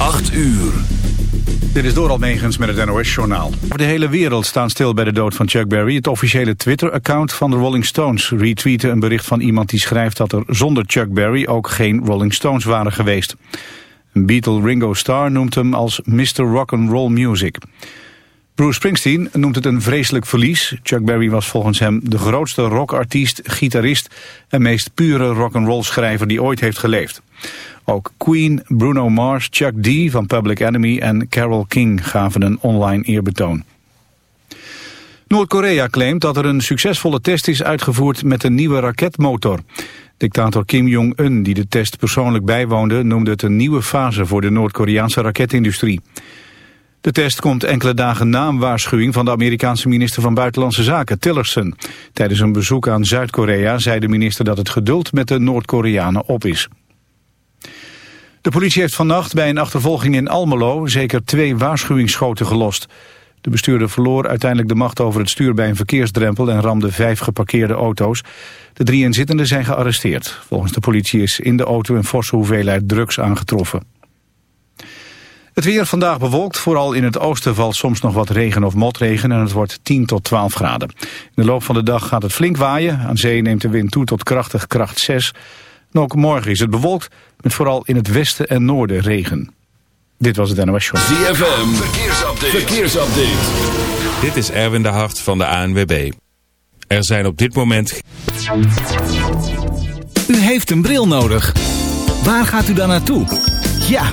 8 uur. Dit is Doral Megens met het NOS-journaal. Over de hele wereld staan stil bij de dood van Chuck Berry. Het officiële Twitter-account van de Rolling Stones retweette een bericht van iemand die schrijft dat er zonder Chuck Berry ook geen Rolling Stones waren geweest. Beatle Ringo Starr noemt hem als Mr. Rock'n'Roll Music. Bruce Springsteen noemt het een vreselijk verlies. Chuck Berry was volgens hem de grootste rockartiest, gitarist en meest pure rock'n'roll schrijver die ooit heeft geleefd. Ook Queen, Bruno Mars, Chuck D van Public Enemy en Carole King gaven een online eerbetoon. Noord-Korea claimt dat er een succesvolle test is uitgevoerd met een nieuwe raketmotor. Dictator Kim Jong-un, die de test persoonlijk bijwoonde, noemde het een nieuwe fase voor de Noord-Koreaanse raketindustrie. De test komt enkele dagen na een waarschuwing van de Amerikaanse minister van Buitenlandse Zaken, Tillerson. Tijdens een bezoek aan Zuid-Korea zei de minister dat het geduld met de Noord-Koreanen op is. De politie heeft vannacht bij een achtervolging in Almelo zeker twee waarschuwingsschoten gelost. De bestuurder verloor uiteindelijk de macht over het stuur bij een verkeersdrempel en ramde vijf geparkeerde auto's. De drie inzittenden zijn gearresteerd. Volgens de politie is in de auto een forse hoeveelheid drugs aangetroffen. Het weer vandaag bewolkt, vooral in het oosten valt soms nog wat regen of motregen en het wordt 10 tot 12 graden. In de loop van de dag gaat het flink waaien, aan zee neemt de wind toe tot krachtig kracht 6. En ook morgen is het bewolkt, met vooral in het westen en noorden regen. Dit was het NOS Show. ZFM, verkeersupdate. verkeersupdate. Dit is Erwin de Hart van de ANWB. Er zijn op dit moment... U heeft een bril nodig. Waar gaat u dan naartoe? Ja,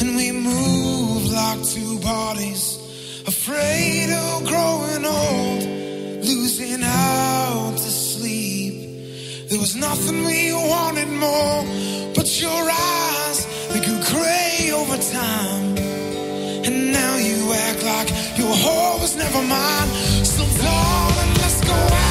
And we move like two bodies. Afraid of growing old. Losing out to sleep. There was nothing we wanted more. But your eyes, they grew gray over time. And now you act like your heart was never mine. So darling, let's go out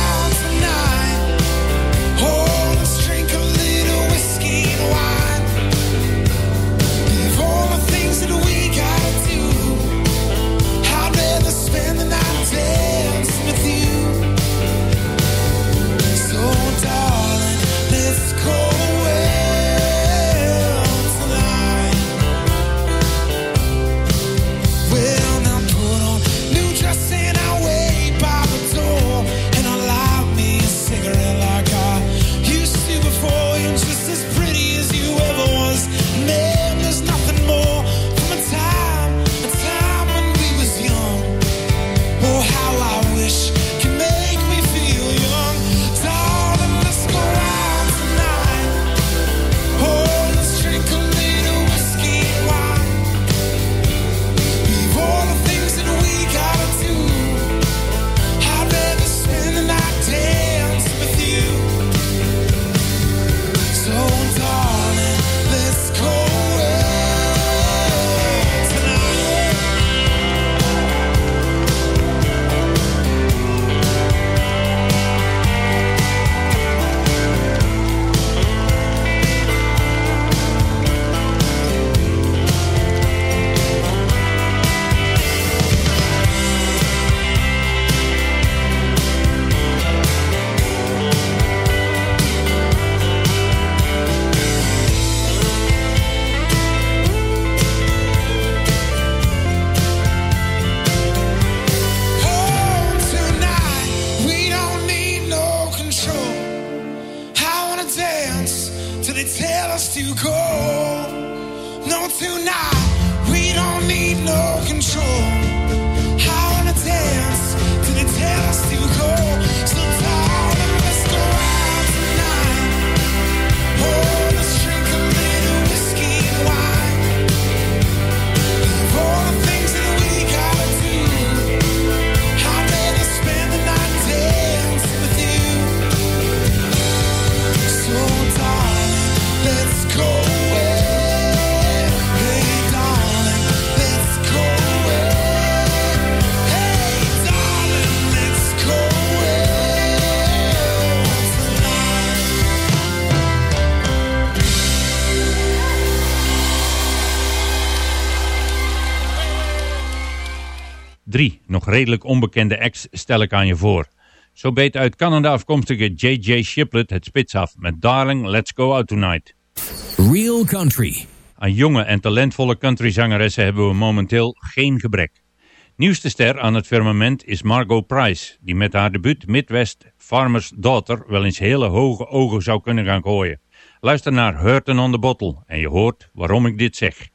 redelijk onbekende acts stel ik aan je voor. Zo beet uit Canada afkomstige J.J. Shiplet het spits af met Darling Let's Go Out Tonight. Real Country. Aan jonge en talentvolle countryzangeressen hebben we momenteel geen gebrek. Nieuwste ster aan het firmament is Margot Price, die met haar debuut Midwest Farmer's Daughter wel eens hele hoge ogen zou kunnen gaan gooien. Luister naar Hurtin on the Bottle en je hoort waarom ik dit zeg.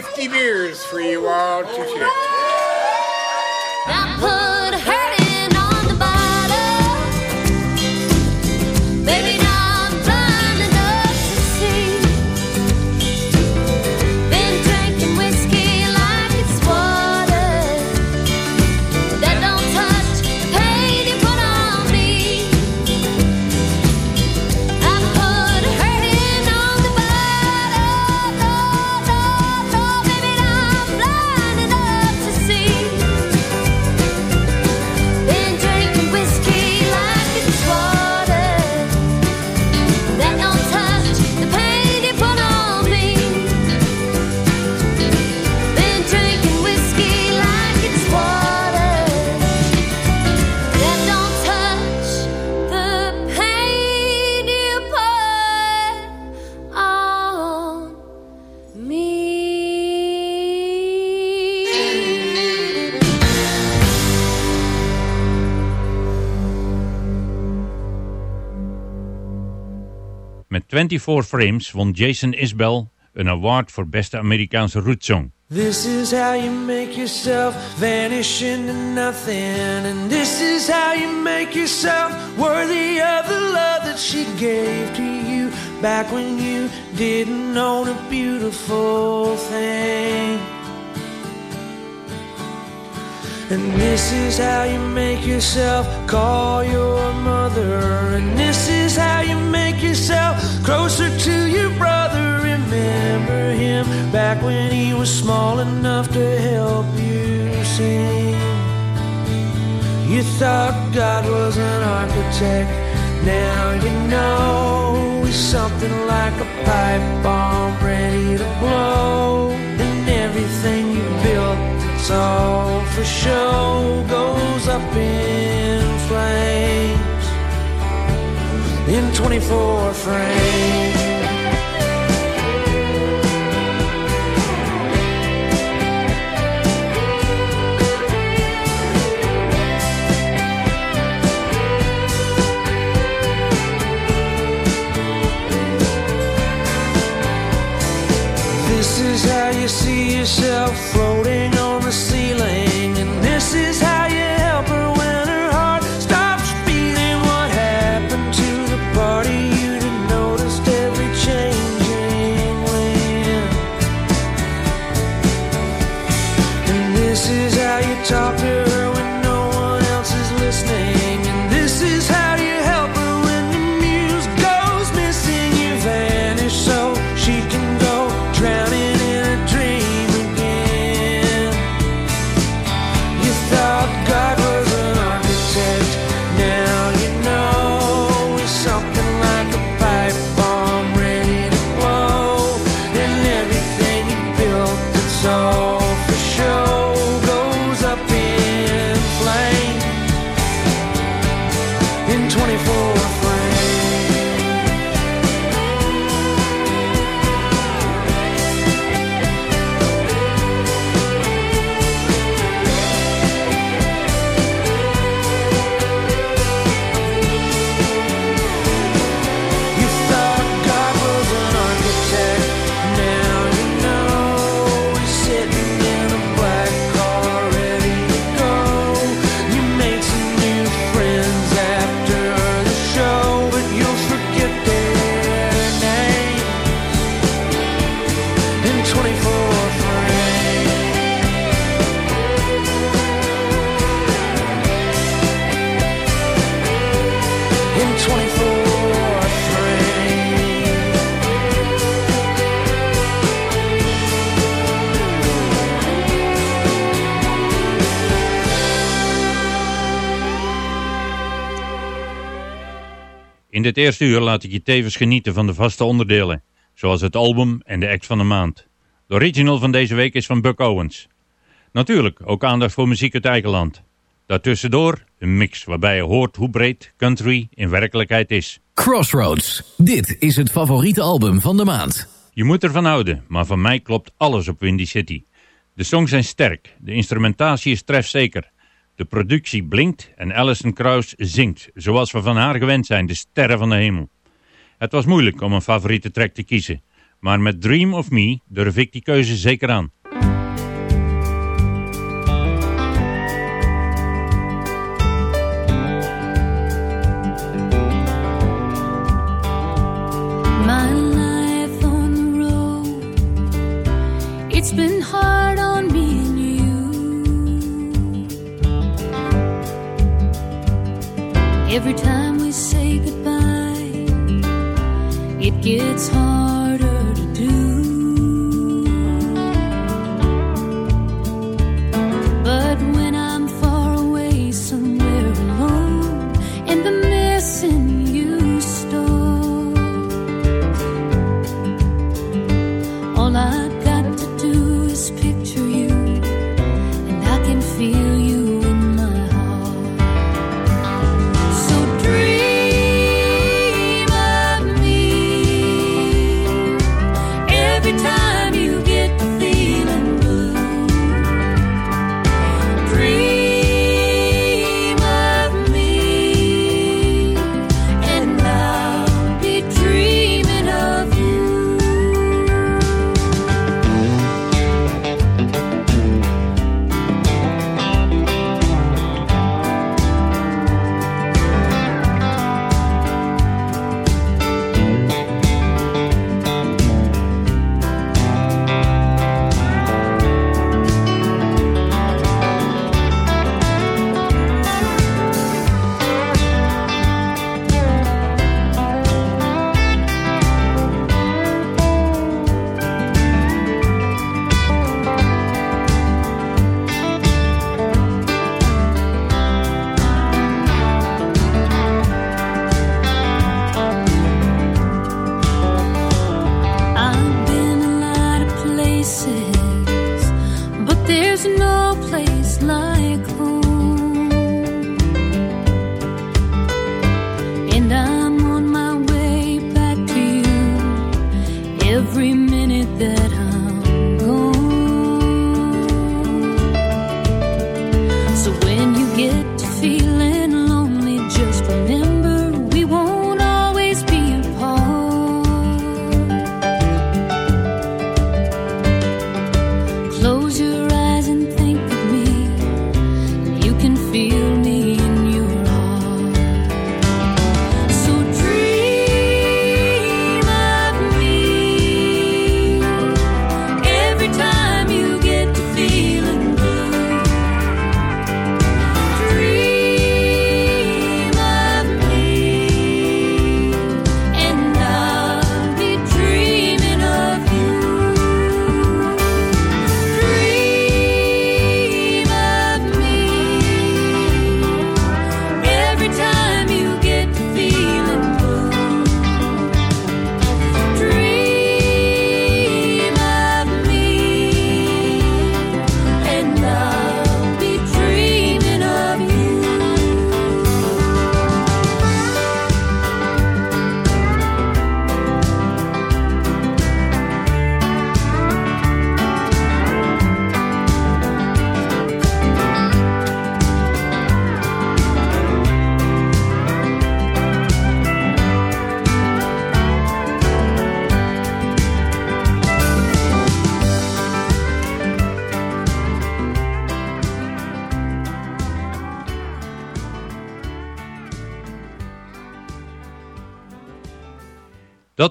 50 beers for you all 24 Frames won Jason Isbell een award voor beste Amerikaanse rootsong. This is how you make yourself vanish into nothing And this is how you make yourself worthy of the love that she gave to you Back when you didn't own a beautiful thing And this is how you make yourself call your mother. And this is how you make yourself closer to your brother. Remember him back when he was small enough to help you sing. You thought God was an architect. Now you know he's something like a pipe bomb ready to blow. And everything you built, it's all for show, goes up in flames in 24 frames. This is how you see yourself floating on the ceiling. Is In dit eerste uur laat ik je tevens genieten van de vaste onderdelen, zoals het album en de act van de maand. De original van deze week is van Buck Owens. Natuurlijk ook aandacht voor muziek uit eigen land. Daartussendoor een mix waarbij je hoort hoe breed country in werkelijkheid is. Crossroads. Dit is het favoriete album van de maand. Je moet ervan houden, maar van mij klopt alles op Windy City. De songs zijn sterk, de instrumentatie is trefzeker. De productie blinkt en Alison Krauss zingt, zoals we van haar gewend zijn, de sterren van de hemel. Het was moeilijk om een favoriete track te kiezen, maar met Dream of Me durf ik die keuze zeker aan. Every time we say goodbye, it gets harder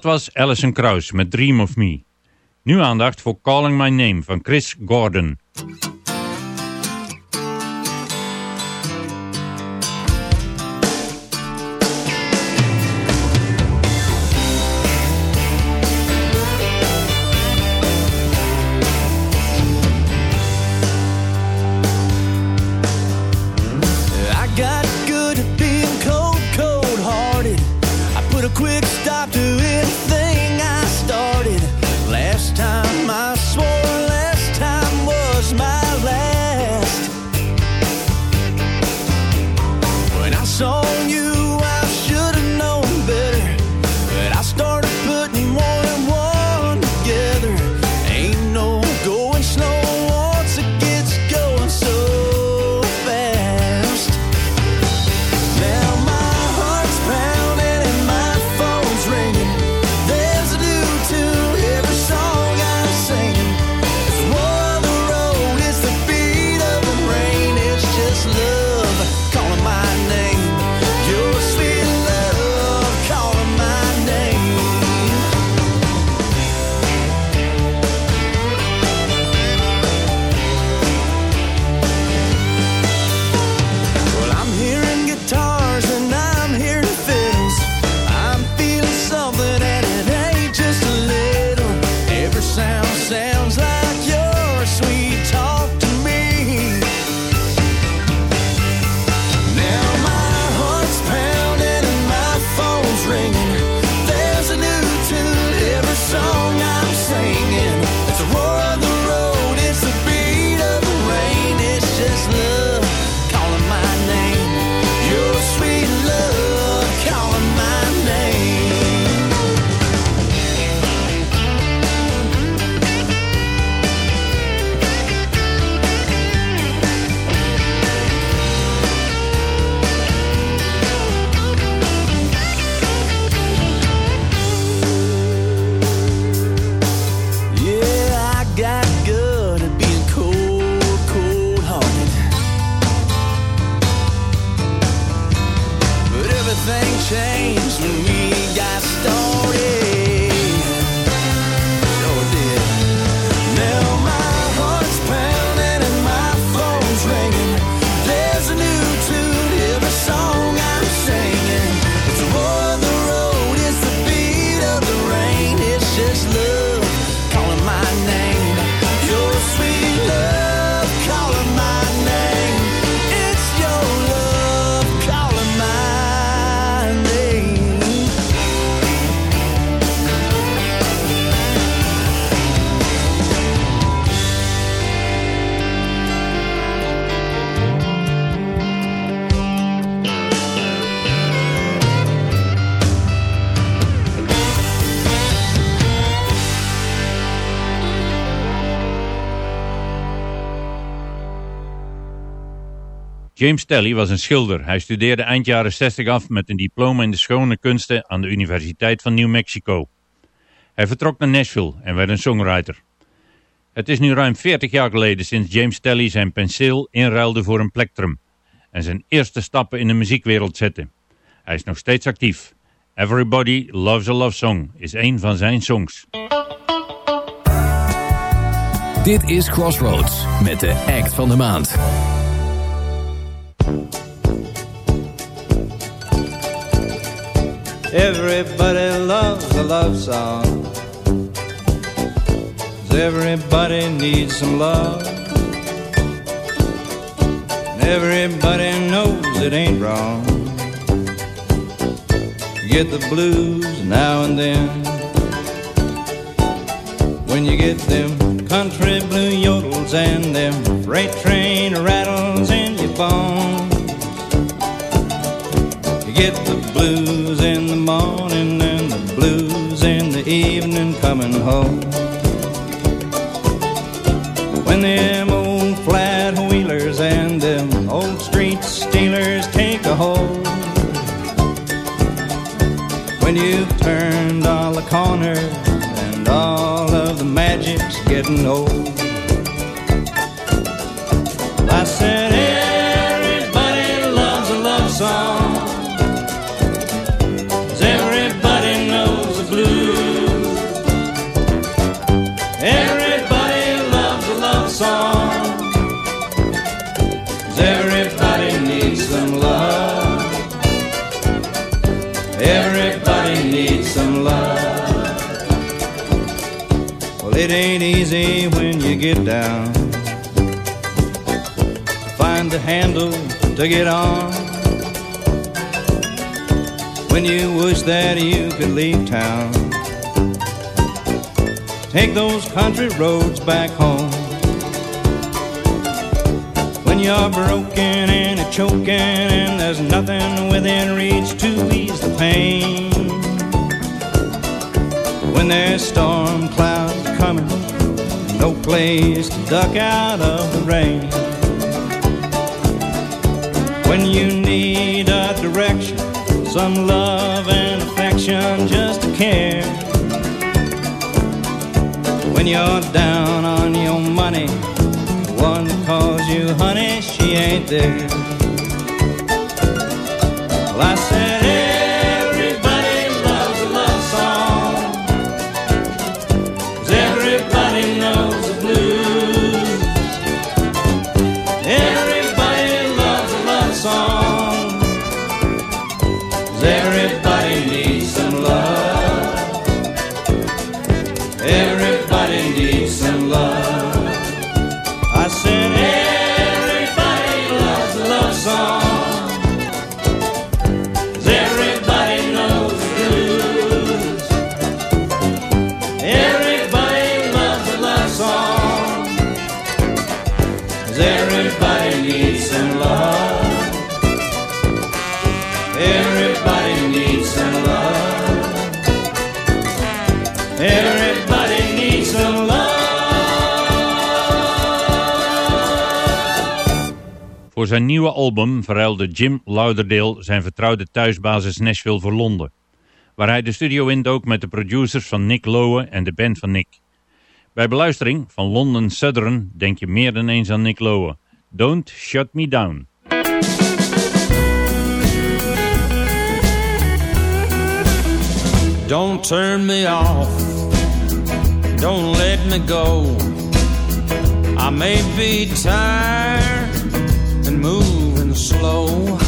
Dat was Alison Krauss met Dream of Me. Nu aandacht voor Calling My Name van Chris Gordon. James Telly was een schilder. Hij studeerde eind jaren 60 af met een diploma in de schone kunsten aan de Universiteit van New Mexico. Hij vertrok naar Nashville en werd een songwriter. Het is nu ruim 40 jaar geleden sinds James Telly zijn penseel inruilde voor een plectrum en zijn eerste stappen in de muziekwereld zette. Hij is nog steeds actief. Everybody Loves a Love Song is een van zijn songs. Dit is Crossroads met de act van de maand. Everybody loves a love song. everybody needs some love. Everybody knows it ain't wrong. You get the blues now and then. When you get them country blue yodels and them freight train rattles in your bones. You get the blues in the morning and the blues in the evening coming home. When them old flat wheelers and them old street stealers take a hold. When you've turned all the corners and all of the magic's getting old. Easy when you get down. Find the handle to get on. When you wish that you could leave town. Take those country roads back home. When you're broken and a choking and there's nothing within reach to ease the pain. When there's storm clouds coming, no place to duck out of the rain. When you need a direction, some love and affection, just a care. When you're down on your money, the one that calls you honey, she ain't there. Everybody needs some love. Everybody needs some love. Everybody needs some love. Voor zijn nieuwe album verruilde Jim Lauderdale zijn vertrouwde thuisbasis Nashville voor Londen, waar hij de studio indook met de producers van Nick Lowe en de band van Nick. Bij beluistering van London Southern denk je meer dan eens aan Nick Lowe. Don't Shut Me Down. Don't turn me off. Don't let me go. I may be tired and moving slow,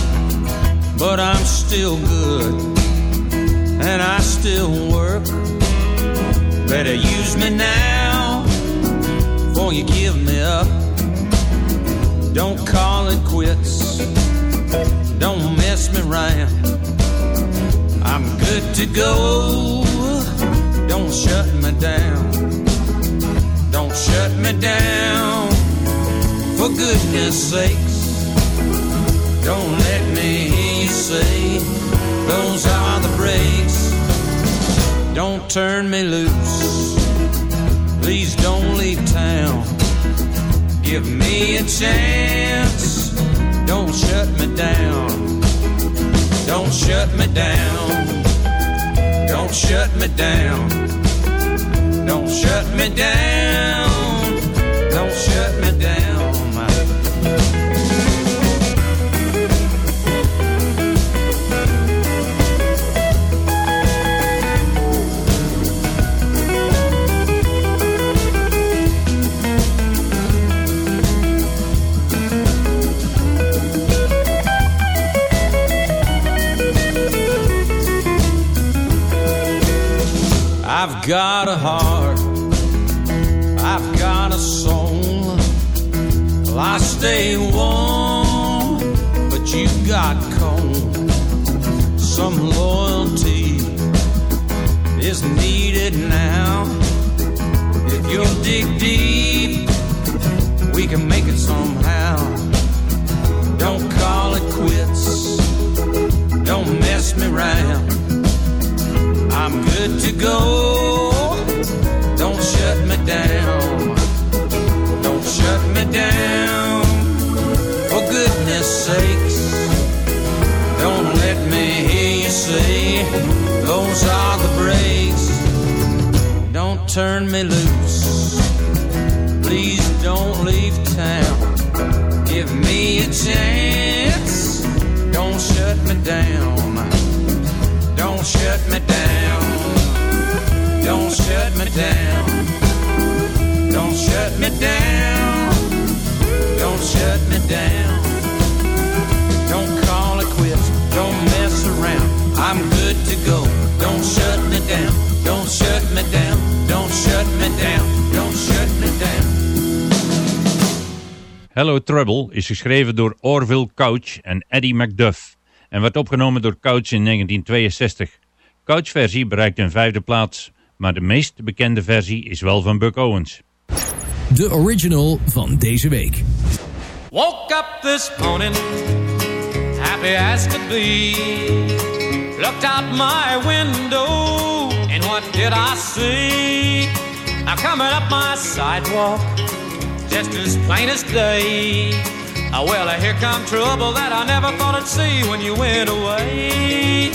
but I'm still good and I still work. Better use me now before you give me up. Don't call it quits. Don't mess me around. I'm good to go. Don't shut me down. Don't shut me down. For goodness sakes, don't let me hear you say those are the breaks. Don't turn me loose. Please don't leave town. Give me a chance Don't shut me down. Don't shut me down. Don't shut me down. Don't shut me down. I've got a heart, I've got a soul. Well, I stay warm, but you got cold. Some loyalty is needed now. If you'll dig deep, we can make it somehow. Don't call it quits, don't mess me around. I'm good to go. Don't shut me down. Don't shut me down. For goodness sakes, don't let me hear you say those are the breaks. Don't turn me loose. Please don't leave town. Give me a chance. Don't shut me down. Don't shut me down. Don't shut me down. Don't shut me down. Don't shut me down. Don't call it quits. Don't mess around. I'm good to go. Don't shut me down. Don't shut me down. Don't shut me down. Don't shut me down. Hello Trouble is geschreven door Orville Couch en Eddie McDuff en werd opgenomen door Couch in 1962. Couch versie bereikt een vijfde plaats, maar de meest bekende versie is wel van Buck Owens. De original van deze week. Woke up this morning, happy as could be. Looked out my window, and what did I see? Now coming up my sidewalk, just as plain as day. Oh, well, here come trouble that I never thought I'd see when you went away.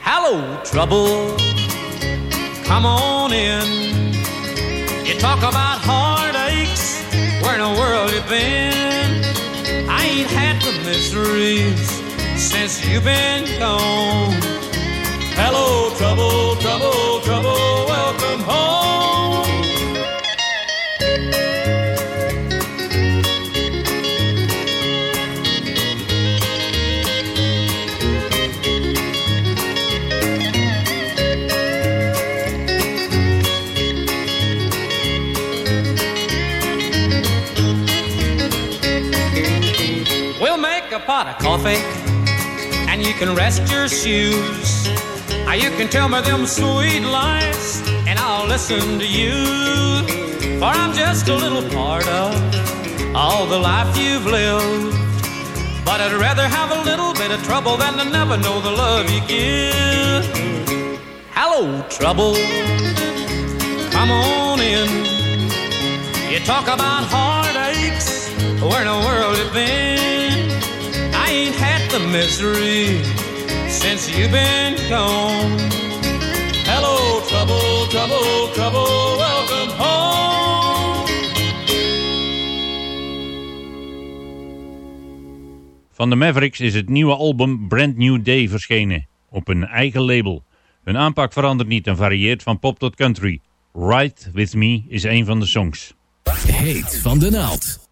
Hello, trouble, come on in. You talk about heartaches, where in the world you been? I ain't had the miseries since you've been gone. Hello, trouble, trouble, trouble, welcome home. Pot of coffee and you can rest your shoes. Now you can tell me them sweet lies and I'll listen to you. For I'm just a little part of all the life you've lived. But I'd rather have a little bit of trouble than to never know the love you give. Hello, trouble. Come on in. You talk about heartaches. Where in the world you been? I ain't had the misery since you've been gone. Hello, trouble, trouble, trouble, welcome home. Van de Mavericks is het nieuwe album Brand New Day verschenen, op hun eigen label. Hun aanpak verandert niet en varieert van pop tot country. Ride With Me is een van de songs. Heet van de naald.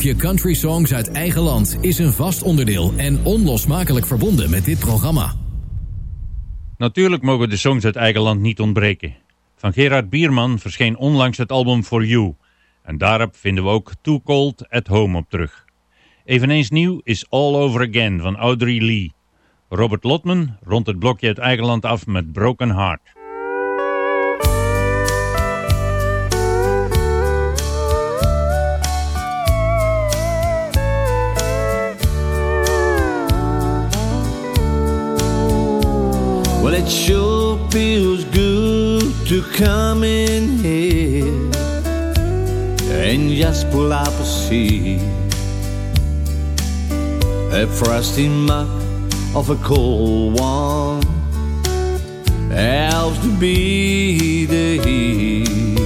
Blokje country songs uit eigen land is een vast onderdeel en onlosmakelijk verbonden met dit programma. Natuurlijk mogen de songs uit eigen land niet ontbreken. Van Gerard Bierman verscheen onlangs het album For You. En daarop vinden we ook Too Cold at Home op terug. Eveneens nieuw is All Over Again van Audrey Lee. Robert Lotman rondt het blokje uit eigen land af met Broken Heart. It sure feels good to come in here and just pull up a seat. A frosty mug of a cold one helps to be the heat.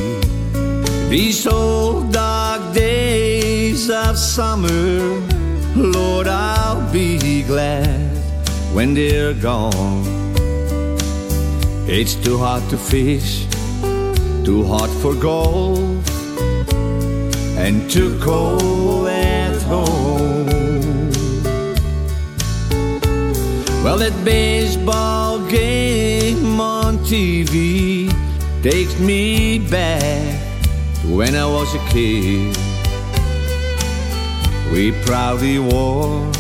These old dark days of summer, Lord, I'll be glad when they're gone. It's too hot to fish, too hot for golf, and too cold at home. Well, that baseball game on TV takes me back to when I was a kid. We proudly wore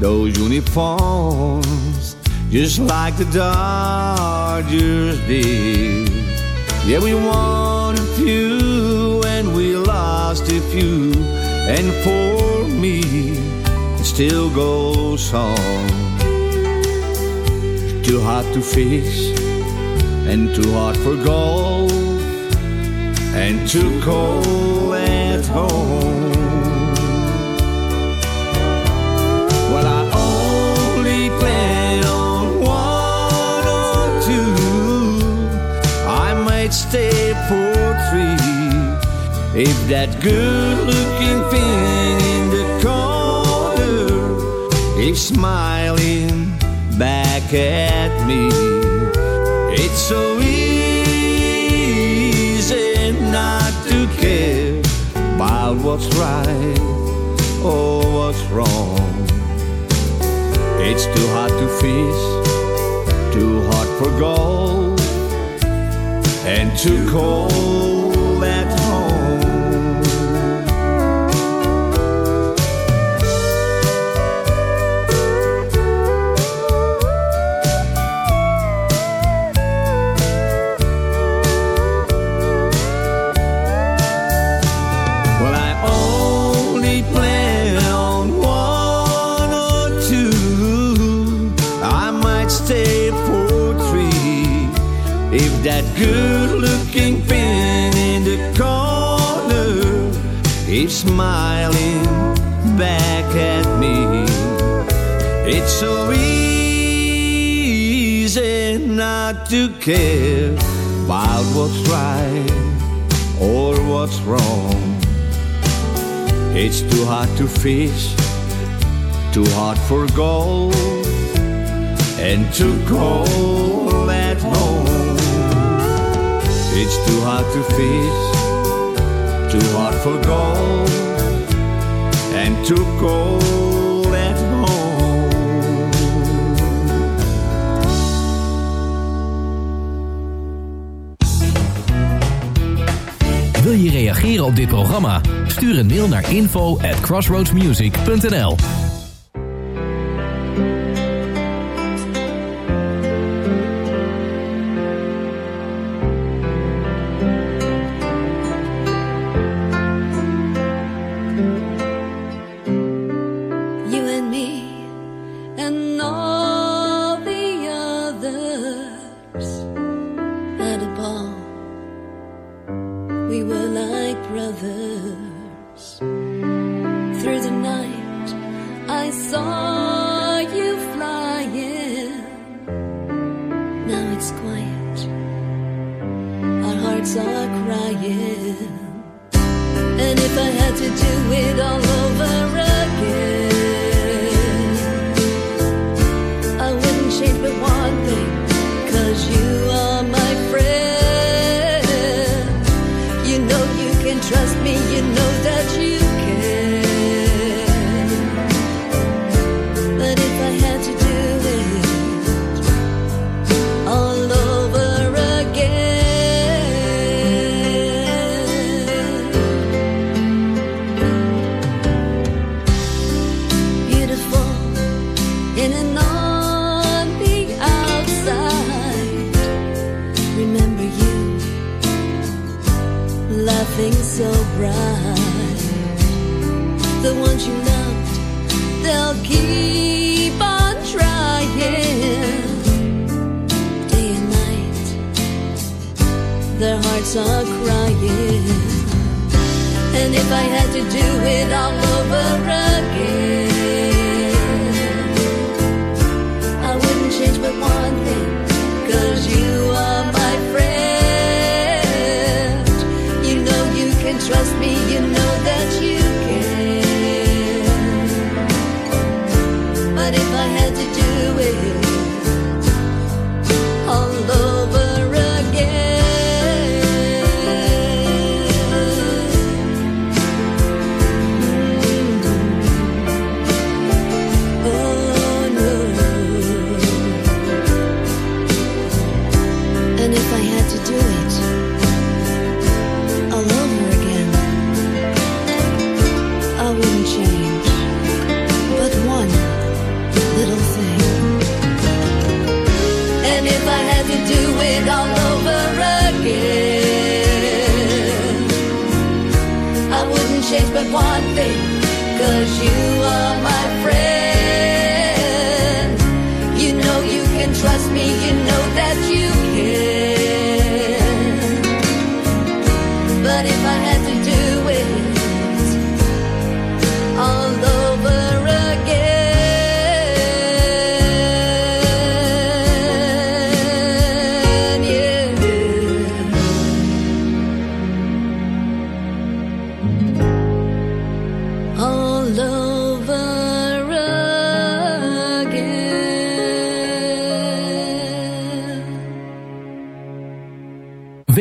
those uniforms just like the Dodgers did. Yeah, we won a few and we lost a few, and for me, it still goes on. Too hot to fish, and too hot for golf, and too cold at home. If that good-looking thing in the corner is smiling back at me. It's so easy not to care about what's right or what's wrong. It's too hot to fish, too hot for gold, and too cold that good-looking thing in the corner is smiling back at me. It's so easy not to care about what's right or what's wrong. It's too hot to fish, too hot for gold, and too cold It's too hot to fish, too hot for gold, and too cold at home. Wil je reageren op dit programma? Stuur een mail naar info at crossroadsmusic.nl trust me, you know that you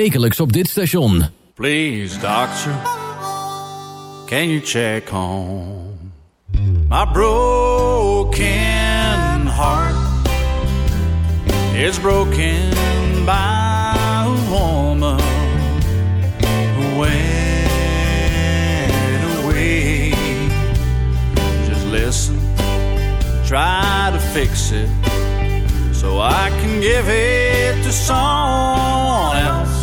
Wekelijks op dit station. Please, doctor, can you check on my broken heart? It's broken by a woman who went away. Just listen, try to fix it so I can give it to someone else.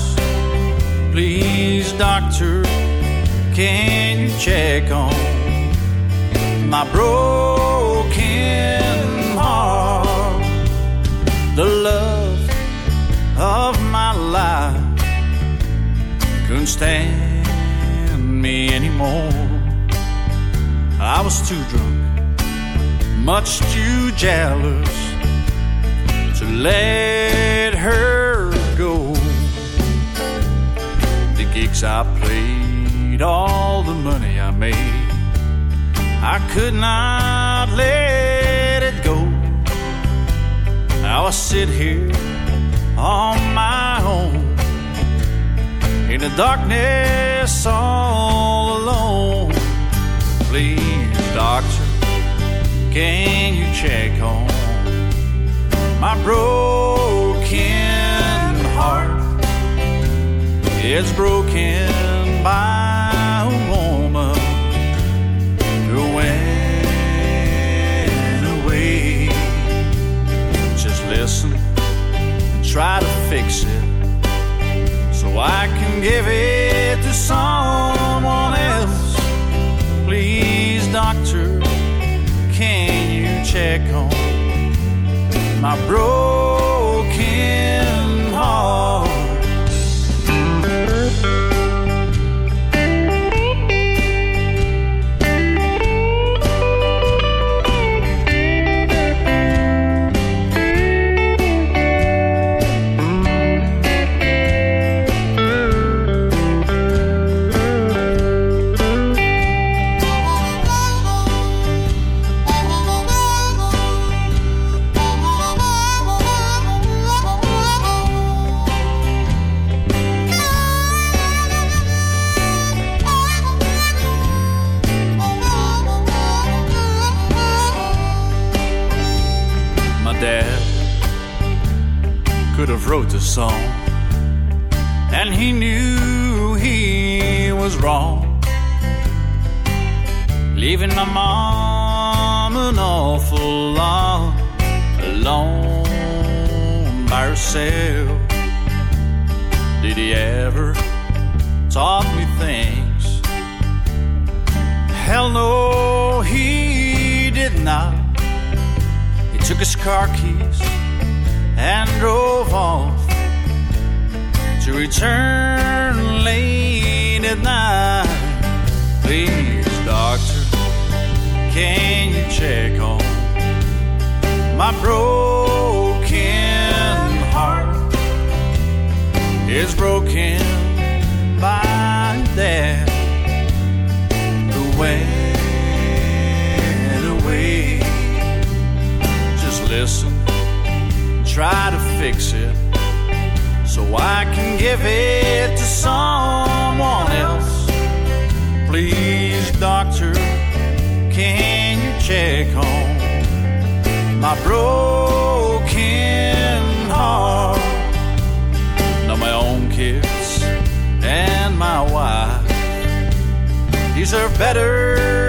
Please, doctor, can you check on my broken heart? The love of my life couldn't stand me anymore. I was too drunk, much too jealous to let her the I played, all the money I made. I could not let it go. Now I sit here on my own in the darkness all alone. Please, doctor, can you check on my broken It's broken by a woman who went away. Just listen and try to fix it so I can give it to someone else. Please, doctor, can you check on my broken wrote the song, and he knew he was wrong, leaving my mom an awful lot alone by herself. Did he ever taught me things Hell no, he did not. He took his car keys and drove off to return late at night. Please, doctor, can you check on my broken heart? It's broken try to fix it so I can give it to someone else. Please, doctor, can you check on my broken heart? Now, my own kids and my wife deserve better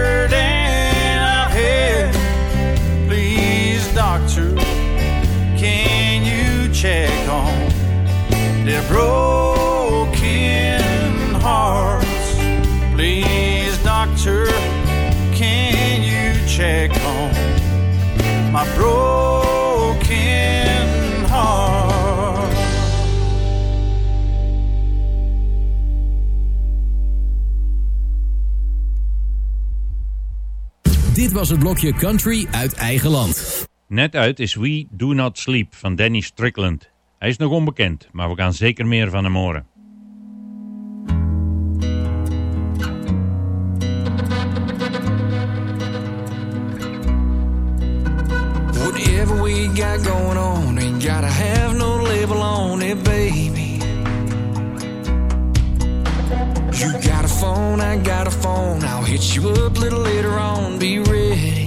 check on their broken hearts? Please, doctor, can you check on my broken heart? Dit was het blokje Country uit eigen land. Net uit is We Do Not Sleep van Danny Strickland. Hij is nog onbekend, maar we gaan zeker meer van hem horen. Whatever we got going on ain't gotta have no label on it, baby. You got a phone, I got a phone. I'll hit you up a little later on. Be ready.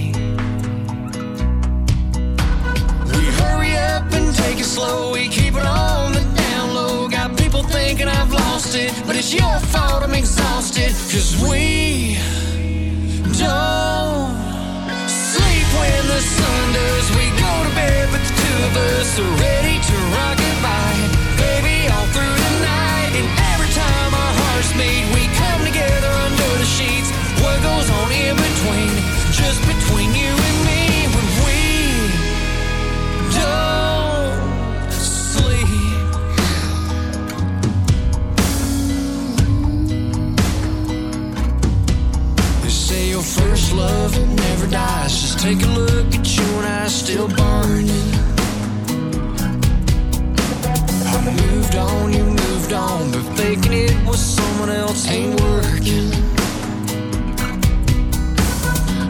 Take it slow. We keep it on the down low. Got people thinking I've lost it, but it's your fault I'm exhausted. Cause we don't sleep when the sun does. We go to bed, but the two of us are ready to rock goodbye. Baby, all through the night. And every time our hearts meet, we come together under the sheets. What goes on in between? Just between you and me first love never dies. Just take a look at you and I still burning. I moved on, you moved on, but faking it with someone else ain't working.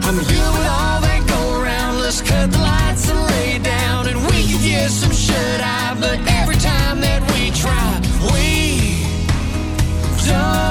I'm good with all that go around. Let's cut the lights and lay down, and we could get some shut eye. But every time that we try, we don't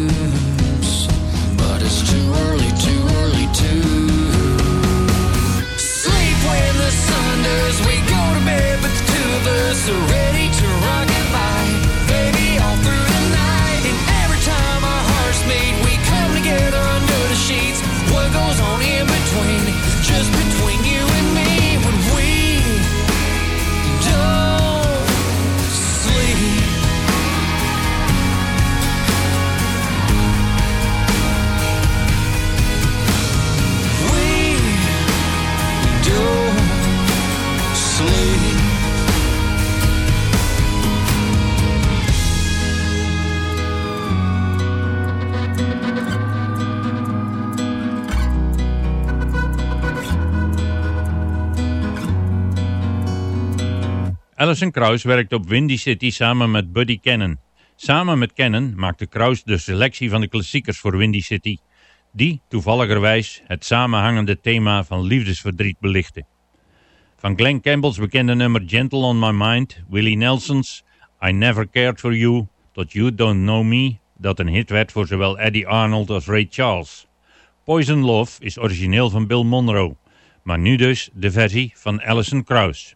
Alison Krauss werkt op Windy City samen met Buddy Cannon. Samen met Cannon maakte Krauss de selectie van de klassiekers voor Windy City, die toevalligerwijs het samenhangende thema van liefdesverdriet belichten. Van Glenn Campbell's bekende nummer Gentle on My Mind, Willie Nelson's I Never Cared for You, tot You Don't Know Me, dat een hit werd voor zowel Eddie Arnold als Ray Charles. Poison Love is origineel van Bill Monroe, maar nu dus de versie van Alison Krauss.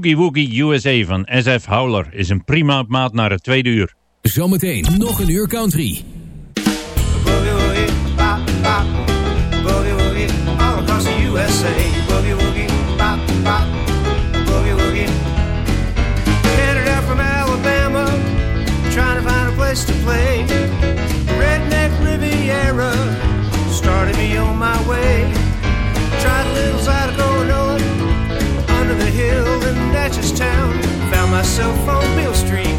Boogie Woogie USA van SF Howler is een prima maat naar het tweede uur. Zometeen nog een uur country. Boogie woogie, USA. Boogie woogie, from Alabama, trying to find a place to play. Redneck Riviera started me on my way. myself on Beale Street,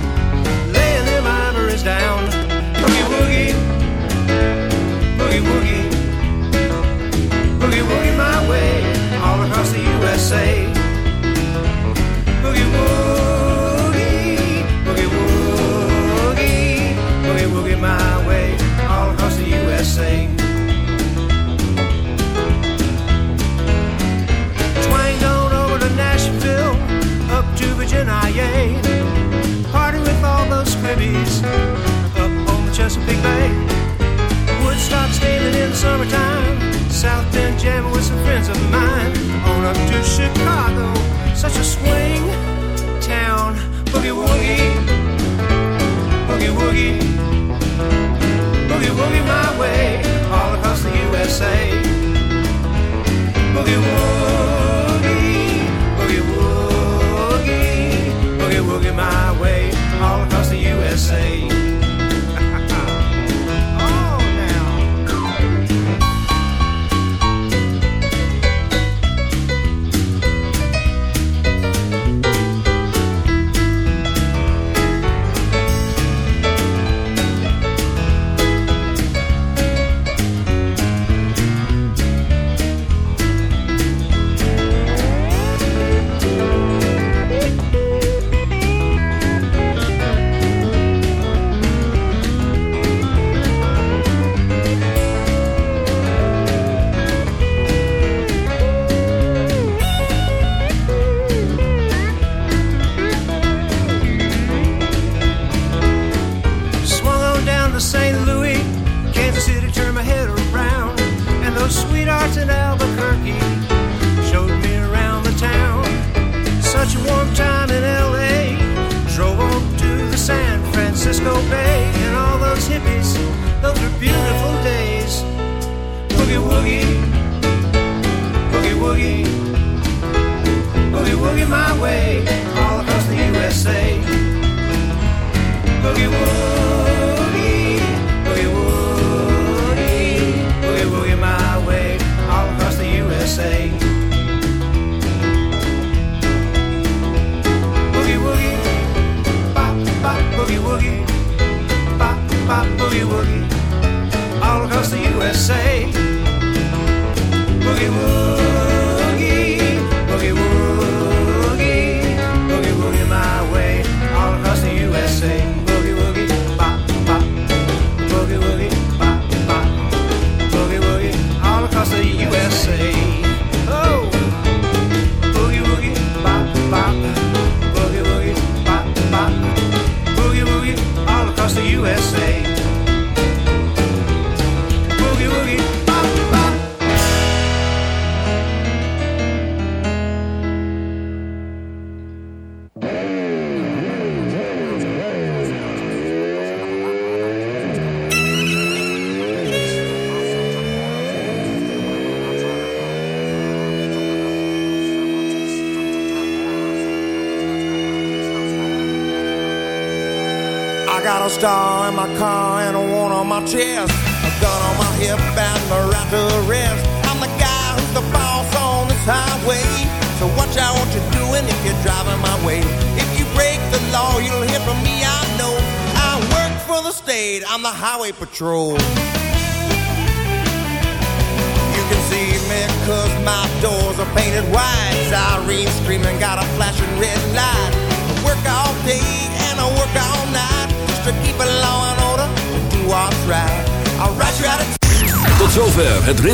laying them ivories down. Boogie woogie, boogie woogie, boogie woogie my way, all across the USA. derbies up on the Chesapeake Bay. Woodstock steaming in the summertime, South Bend jamming with some friends of mine. On up to Chicago, such a swing town. Boogie woogie, boogie woogie, boogie woogie my way all across the USA. Boogie woogie.